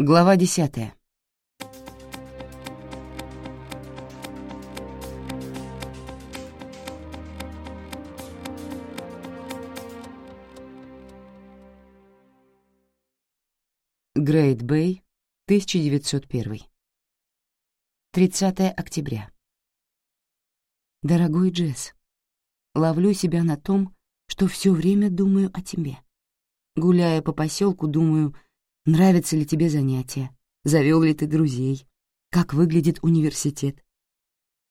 Глава десятая. Грейт Бэй, 1901. 30 октября. Дорогой Джесс, ловлю себя на том, что все время думаю о тебе. Гуляя по поселку, думаю — Нравятся ли тебе занятия? Завел ли ты друзей? Как выглядит университет?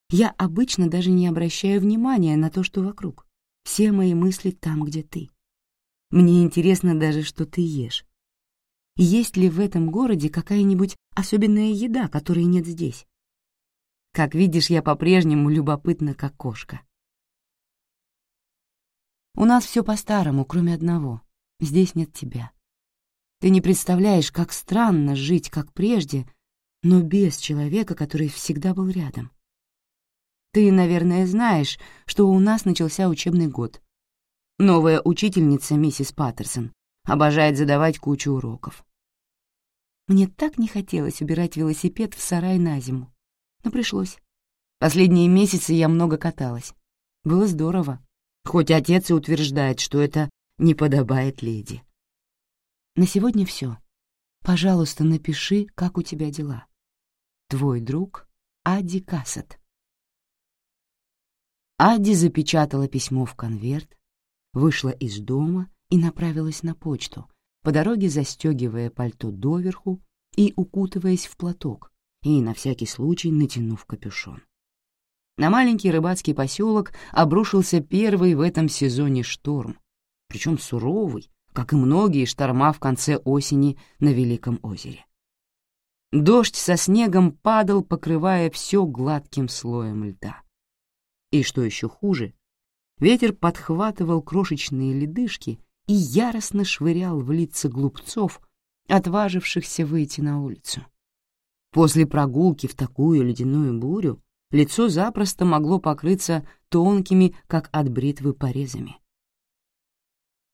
Я обычно даже не обращаю внимания на то, что вокруг. Все мои мысли там, где ты. Мне интересно даже, что ты ешь. Есть ли в этом городе какая-нибудь особенная еда, которой нет здесь? Как видишь, я по-прежнему любопытна, как кошка. У нас все по-старому, кроме одного. Здесь нет тебя. Ты не представляешь, как странно жить, как прежде, но без человека, который всегда был рядом. Ты, наверное, знаешь, что у нас начался учебный год. Новая учительница, миссис Паттерсон, обожает задавать кучу уроков. Мне так не хотелось убирать велосипед в сарай на зиму, но пришлось. Последние месяцы я много каталась. Было здорово, хоть отец и утверждает, что это не подобает леди. На сегодня все. Пожалуйста, напиши, как у тебя дела. Твой друг Ади Кассет. Ади запечатала письмо в конверт, вышла из дома и направилась на почту, по дороге застегивая пальто доверху и укутываясь в платок, и на всякий случай натянув капюшон. На маленький рыбацкий поселок обрушился первый в этом сезоне шторм, причем суровый, как и многие шторма в конце осени на Великом озере. Дождь со снегом падал, покрывая все гладким слоем льда. И что еще хуже, ветер подхватывал крошечные ледышки и яростно швырял в лица глупцов, отважившихся выйти на улицу. После прогулки в такую ледяную бурю лицо запросто могло покрыться тонкими, как от бритвы, порезами.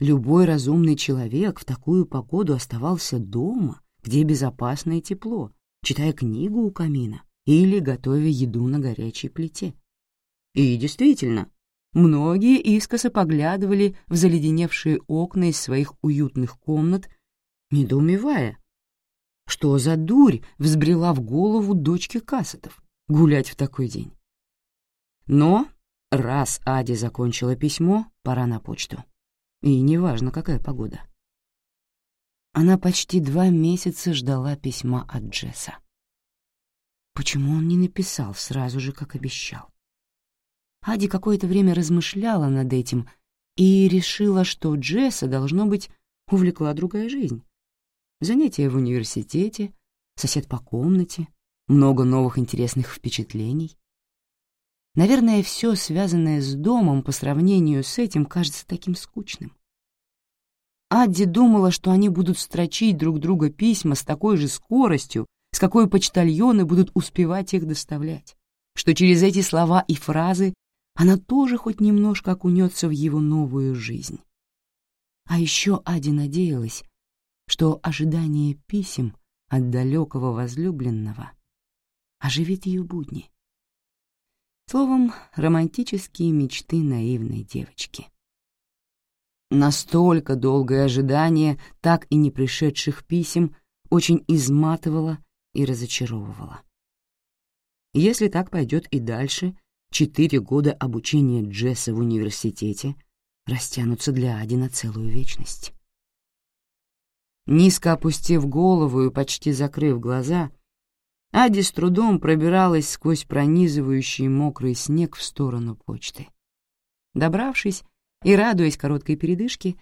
Любой разумный человек в такую погоду оставался дома, где безопасно и тепло, читая книгу у камина или готовя еду на горячей плите. И действительно, многие искоса поглядывали в заледеневшие окна из своих уютных комнат, недоумевая, что за дурь взбрела в голову дочке Кассетов гулять в такой день. Но раз Ади закончила письмо, пора на почту и неважно, какая погода. Она почти два месяца ждала письма от Джесса. Почему он не написал сразу же, как обещал? Ади какое-то время размышляла над этим и решила, что Джесса, должно быть, увлекла другая жизнь. Занятия в университете, сосед по комнате, много новых интересных впечатлений. Наверное, все связанное с домом по сравнению с этим кажется таким скучным. Адди думала, что они будут строчить друг друга письма с такой же скоростью, с какой почтальоны будут успевать их доставлять, что через эти слова и фразы она тоже хоть немножко окунется в его новую жизнь. А еще Адди надеялась, что ожидание писем от далекого возлюбленного оживит ее будни Словом, романтические мечты наивной девочки. Настолько долгое ожидание так и не пришедших писем очень изматывало и разочаровывало. Если так пойдет и дальше, четыре года обучения Джесса в университете растянутся для Ади на целую вечность. Низко опустив голову и почти закрыв глаза — Ади с трудом пробиралась сквозь пронизывающий мокрый снег в сторону почты. Добравшись и радуясь короткой передышке,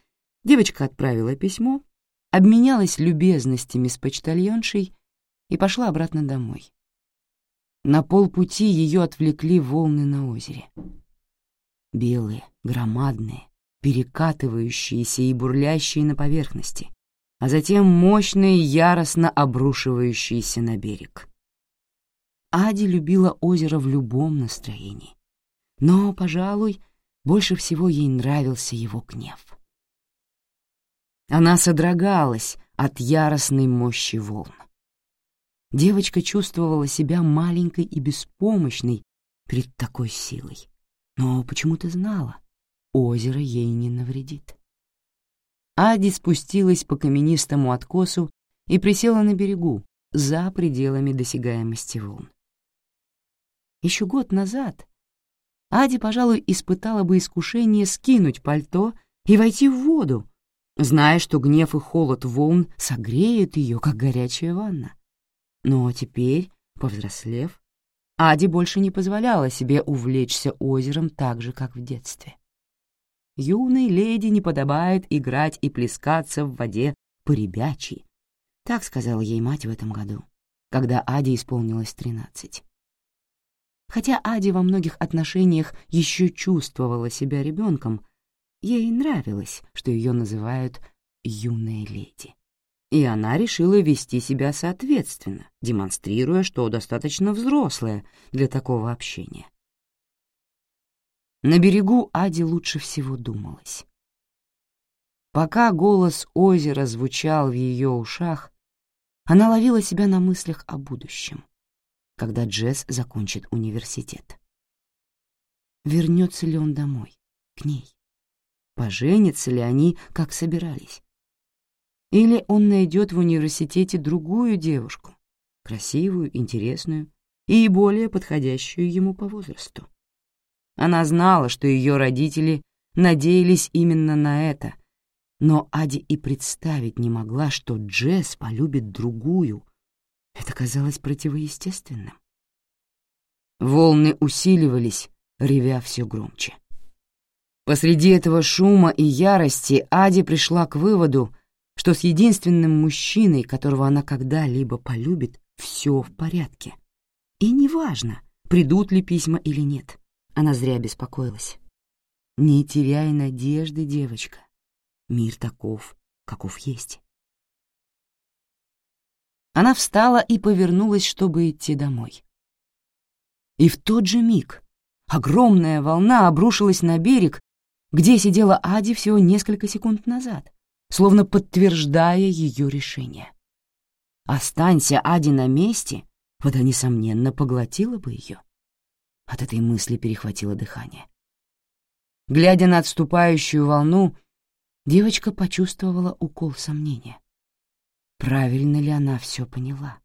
девочка отправила письмо, обменялась любезностями с почтальоншей и пошла обратно домой. На полпути ее отвлекли волны на озере. Белые, громадные, перекатывающиеся и бурлящие на поверхности, а затем мощные, яростно обрушивающиеся на берег. Ади любила озеро в любом настроении. Но, пожалуй, больше всего ей нравился его гнев. Она содрогалась от яростной мощи волн. Девочка чувствовала себя маленькой и беспомощной перед такой силой, но почему-то знала, озеро ей не навредит. Ади спустилась по каменистому откосу и присела на берегу, за пределами досягаемости волн еще год назад. Ади, пожалуй, испытала бы искушение скинуть пальто и войти в воду, зная, что гнев и холод волн согреют ее, как горячая ванна. Но теперь, повзрослев, Ади больше не позволяла себе увлечься озером так же, как в детстве. Юной леди не подобает играть и плескаться в воде поребячей, так сказала ей мать в этом году, когда Ади исполнилось тринадцать хотя Ади во многих отношениях еще чувствовала себя ребенком, ей нравилось, что ее называют «юная леди». И она решила вести себя соответственно, демонстрируя, что достаточно взрослая для такого общения. На берегу Ади лучше всего думалась. Пока голос озера звучал в ее ушах, она ловила себя на мыслях о будущем когда Джесс закончит университет. Вернется ли он домой, к ней? Поженятся ли они, как собирались? Или он найдет в университете другую девушку, красивую, интересную и более подходящую ему по возрасту? Она знала, что ее родители надеялись именно на это, но Ади и представить не могла, что Джесс полюбит другую, это казалось противоестественным. Волны усиливались, ревя все громче. Посреди этого шума и ярости Ади пришла к выводу, что с единственным мужчиной, которого она когда-либо полюбит, все в порядке. И неважно, придут ли письма или нет. Она зря беспокоилась. Не теряй надежды, девочка. Мир таков, каков есть. Она встала и повернулась, чтобы идти домой. И в тот же миг огромная волна обрушилась на берег, где сидела Ади всего несколько секунд назад, словно подтверждая ее решение. Останься Ади на месте, вода, несомненно, поглотила бы ее. От этой мысли перехватило дыхание. Глядя на отступающую волну, девочка почувствовала укол сомнения. Правильно ли она все поняла?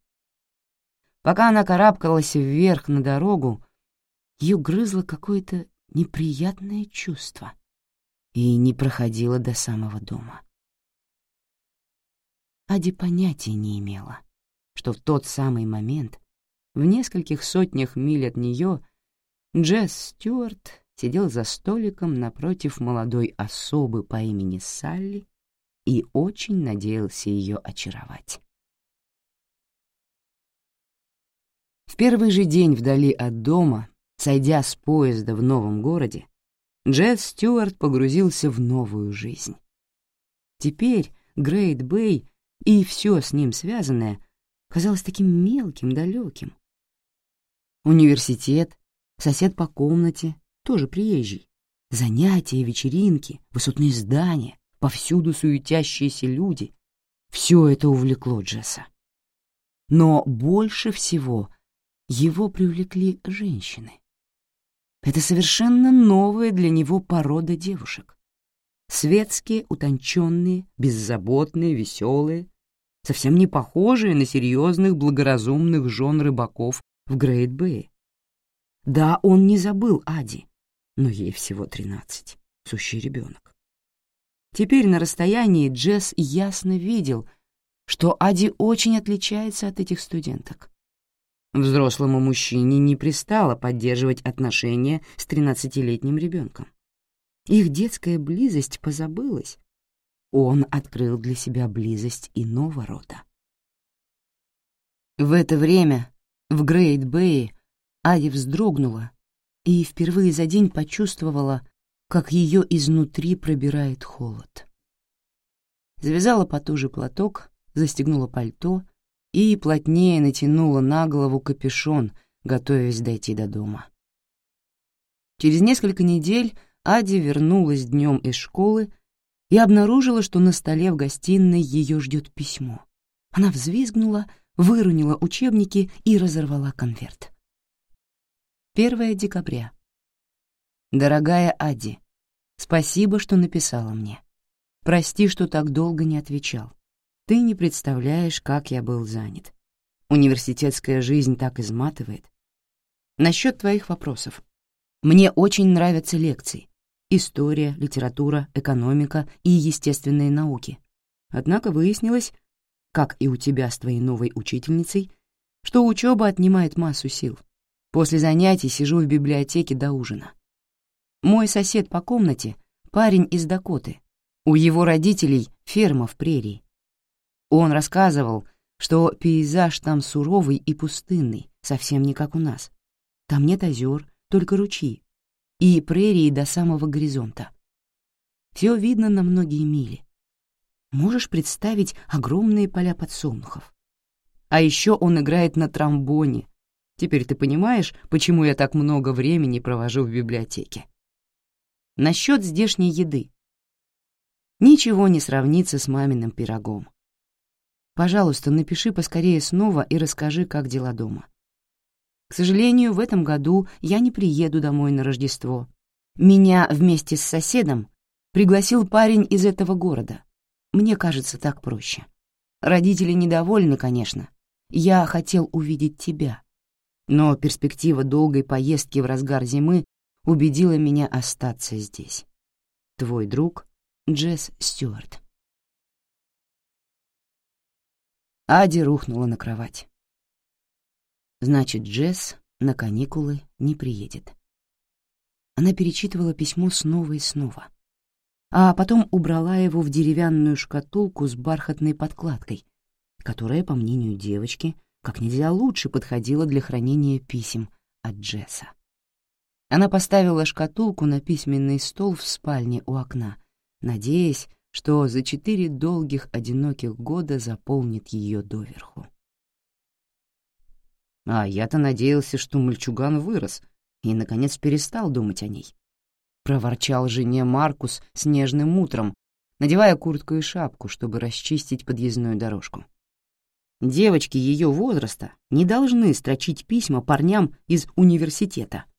Пока она карабкалась вверх на дорогу, ее грызло какое-то неприятное чувство и не проходило до самого дома. Ади понятия не имела, что в тот самый момент, в нескольких сотнях миль от нее, Джесс Стюарт сидел за столиком напротив молодой особы по имени Салли и очень надеялся ее очаровать. В первый же день вдали от дома, сойдя с поезда в новом городе, Джефф Стюарт погрузился в новую жизнь. Теперь Грейт Бэй и все с ним связанное казалось таким мелким, далеким. Университет, сосед по комнате, тоже приезжий, занятия, вечеринки, высотные здания, повсюду суетящиеся люди. Все это увлекло Джесса. Но больше всего его привлекли женщины. Это совершенно новая для него порода девушек. Светские, утонченные, беззаботные, веселые, совсем не похожие на серьезных, благоразумных жен рыбаков в Грейт-Бэе. Да, он не забыл Ади, но ей всего тринадцать, сущий ребенок. Теперь на расстоянии Джесс ясно видел, что Ади очень отличается от этих студенток. Взрослому мужчине не пристало поддерживать отношения с тринадцатилетним ребенком. Их детская близость позабылась. Он открыл для себя близость иного рода. В это время в Грейт-Бэе Ади вздрогнула и впервые за день почувствовала, как ее изнутри пробирает холод. Завязала потуже платок, застегнула пальто и плотнее натянула на голову капюшон, готовясь дойти до дома. Через несколько недель Ади вернулась днем из школы и обнаружила, что на столе в гостиной ее ждет письмо. Она взвизгнула, выронила учебники и разорвала конверт. 1 декабря «Дорогая Ади, спасибо, что написала мне. Прости, что так долго не отвечал. Ты не представляешь, как я был занят. Университетская жизнь так изматывает. Насчет твоих вопросов. Мне очень нравятся лекции. История, литература, экономика и естественные науки. Однако выяснилось, как и у тебя с твоей новой учительницей, что учеба отнимает массу сил. После занятий сижу в библиотеке до ужина. Мой сосед по комнате — парень из Дакоты. У его родителей ферма в прерии. Он рассказывал, что пейзаж там суровый и пустынный, совсем не как у нас. Там нет озер, только ручьи. И прерии до самого горизонта. Все видно на многие мили. Можешь представить огромные поля подсолнухов. А еще он играет на трамбоне. Теперь ты понимаешь, почему я так много времени провожу в библиотеке насчет здешней еды. Ничего не сравнится с маминым пирогом. Пожалуйста, напиши поскорее снова и расскажи, как дела дома. К сожалению, в этом году я не приеду домой на Рождество. Меня вместе с соседом пригласил парень из этого города. Мне кажется, так проще. Родители недовольны, конечно. Я хотел увидеть тебя. Но перспектива долгой поездки в разгар зимы убедила меня остаться здесь. Твой друг Джесс Стюарт. Ади рухнула на кровать. Значит, Джесс на каникулы не приедет. Она перечитывала письмо снова и снова, а потом убрала его в деревянную шкатулку с бархатной подкладкой, которая, по мнению девочки, как нельзя лучше подходила для хранения писем от Джесса. Она поставила шкатулку на письменный стол в спальне у окна, надеясь, что за четыре долгих одиноких года заполнит ее доверху. А я-то надеялся, что мальчуган вырос и, наконец, перестал думать о ней. Проворчал жене Маркус с нежным утром, надевая куртку и шапку, чтобы расчистить подъездную дорожку. Девочки ее возраста не должны строчить письма парням из университета —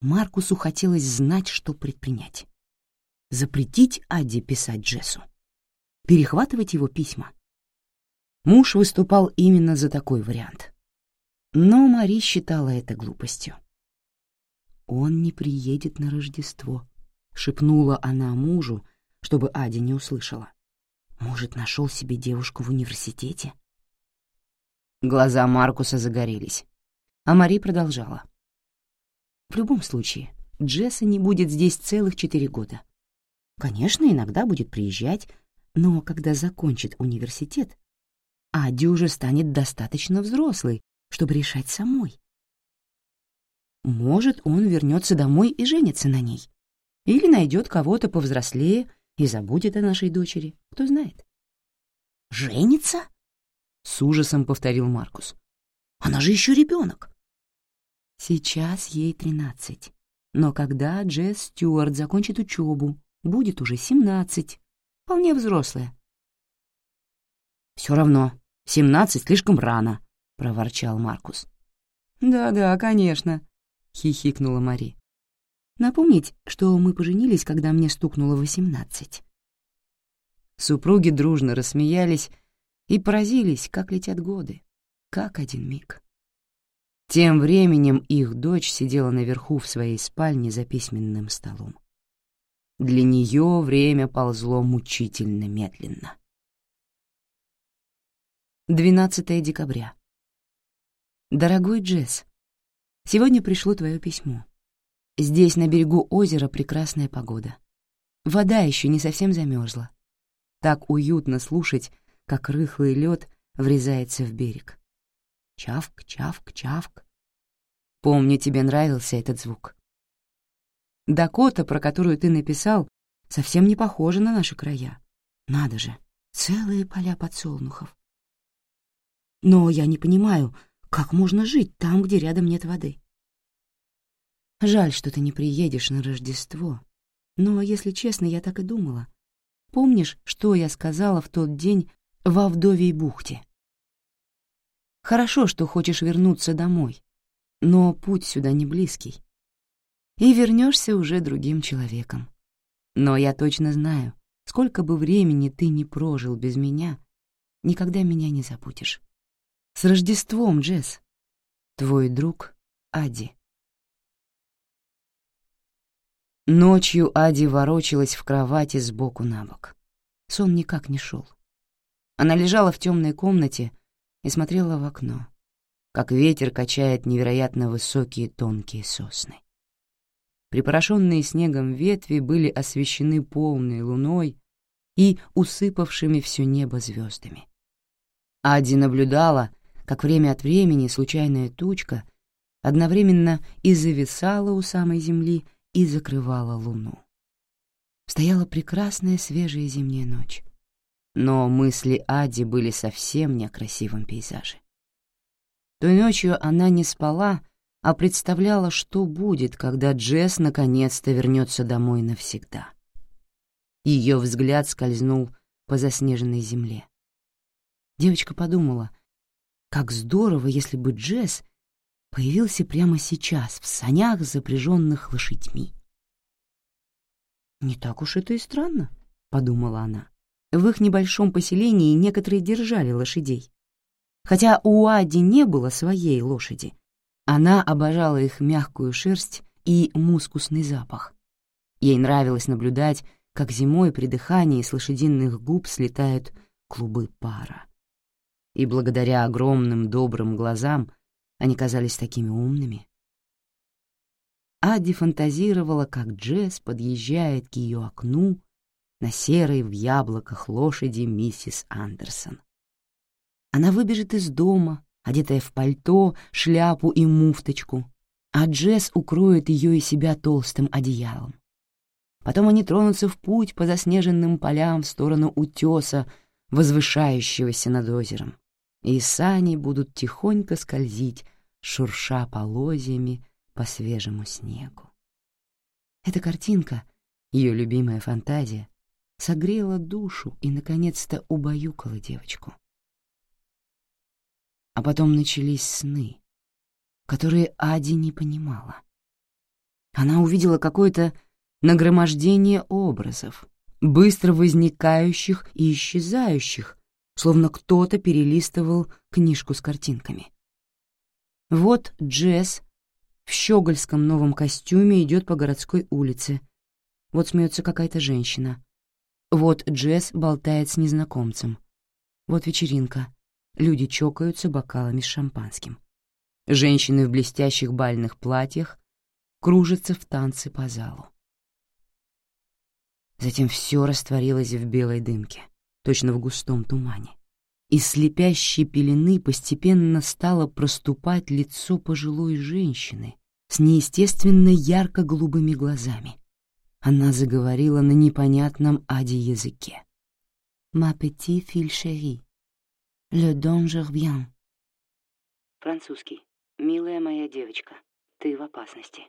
Маркусу хотелось знать, что предпринять. Запретить Адди писать Джессу. Перехватывать его письма. Муж выступал именно за такой вариант. Но Мари считала это глупостью. «Он не приедет на Рождество», — шепнула она мужу, чтобы Адя не услышала. «Может, нашел себе девушку в университете?» Глаза Маркуса загорелись, а Мари продолжала. В любом случае, Джесса не будет здесь целых четыре года. Конечно, иногда будет приезжать, но когда закончит университет, Ади станет достаточно взрослой, чтобы решать самой. Может, он вернется домой и женится на ней. Или найдет кого-то повзрослее и забудет о нашей дочери, кто знает. «Женится?» — с ужасом повторил Маркус. «Она же еще ребенок. Сейчас ей тринадцать. Но когда Джесс Стюарт закончит учебу, будет уже семнадцать. Вполне взрослая. «Все равно, семнадцать слишком рано», — проворчал Маркус. «Да-да, конечно», — хихикнула Мари. «Напомнить, что мы поженились, когда мне стукнуло восемнадцать». Супруги дружно рассмеялись и поразились, как летят годы, как один миг. Тем временем их дочь сидела наверху в своей спальне за письменным столом. Для нее время ползло мучительно медленно. 12 декабря. Дорогой Джесс, сегодня пришло твое письмо. Здесь на берегу озера прекрасная погода. Вода еще не совсем замерзла. Так уютно слушать, как рыхлый лед врезается в берег. Чавк, чавк, чавк. Помню, тебе нравился этот звук. Дакота, про которую ты написал, совсем не похожа на наши края. Надо же, целые поля подсолнухов. Но я не понимаю, как можно жить там, где рядом нет воды? Жаль, что ты не приедешь на Рождество. Но, если честно, я так и думала. Помнишь, что я сказала в тот день во Вдовьей бухте? Хорошо, что хочешь вернуться домой, но путь сюда не близкий. И вернешься уже другим человеком. Но я точно знаю, сколько бы времени ты не прожил без меня, никогда меня не забудешь. С Рождеством, Джесс! Твой друг Ади. Ночью Ади ворочалась в кровати сбоку на бок. Сон никак не шел. Она лежала в темной комнате, и смотрела в окно, как ветер качает невероятно высокие тонкие сосны. Припорошенные снегом ветви были освещены полной луной и усыпавшими все небо звездами. Адди наблюдала, как время от времени случайная тучка одновременно и зависала у самой земли, и закрывала луну. Стояла прекрасная свежая зимняя ночь. Но мысли Ади были совсем не о красивом пейзаже. Той ночью она не спала, а представляла, что будет, когда Джесс наконец-то вернется домой навсегда. Ее взгляд скользнул по заснеженной земле. Девочка подумала, как здорово, если бы Джесс появился прямо сейчас в санях, запряженных лошадьми. «Не так уж это и странно», — подумала она. В их небольшом поселении некоторые держали лошадей. Хотя у Ади не было своей лошади, она обожала их мягкую шерсть и мускусный запах. Ей нравилось наблюдать, как зимой при дыхании с лошадиных губ слетают клубы пара. И благодаря огромным добрым глазам они казались такими умными. Адди фантазировала, как Джесс подъезжает к ее окну на серой в яблоках лошади миссис Андерсон. Она выбежит из дома, одетая в пальто, шляпу и муфточку, а Джесс укроет ее и себя толстым одеялом. Потом они тронутся в путь по заснеженным полям в сторону утеса, возвышающегося над озером, и сани будут тихонько скользить, шурша полозьями по свежему снегу. Эта картинка — ее любимая фантазия, согрела душу и, наконец-то, убаюкала девочку. А потом начались сны, которые Ади не понимала. Она увидела какое-то нагромождение образов, быстро возникающих и исчезающих, словно кто-то перелистывал книжку с картинками. Вот Джесс в щегольском новом костюме идет по городской улице. Вот смеется какая-то женщина. Вот Джесс болтает с незнакомцем. Вот вечеринка. Люди чокаются бокалами с шампанским. Женщины в блестящих бальных платьях кружатся в танце по залу. Затем все растворилось в белой дымке, точно в густом тумане. Из слепящей пелены постепенно стало проступать лицо пожилой женщины с неестественно ярко-голубыми глазами. Она заговорила на непонятном ади языке. Мапети пети филь. Ле донжер бьян». Французский. «Милая моя девочка, ты в опасности».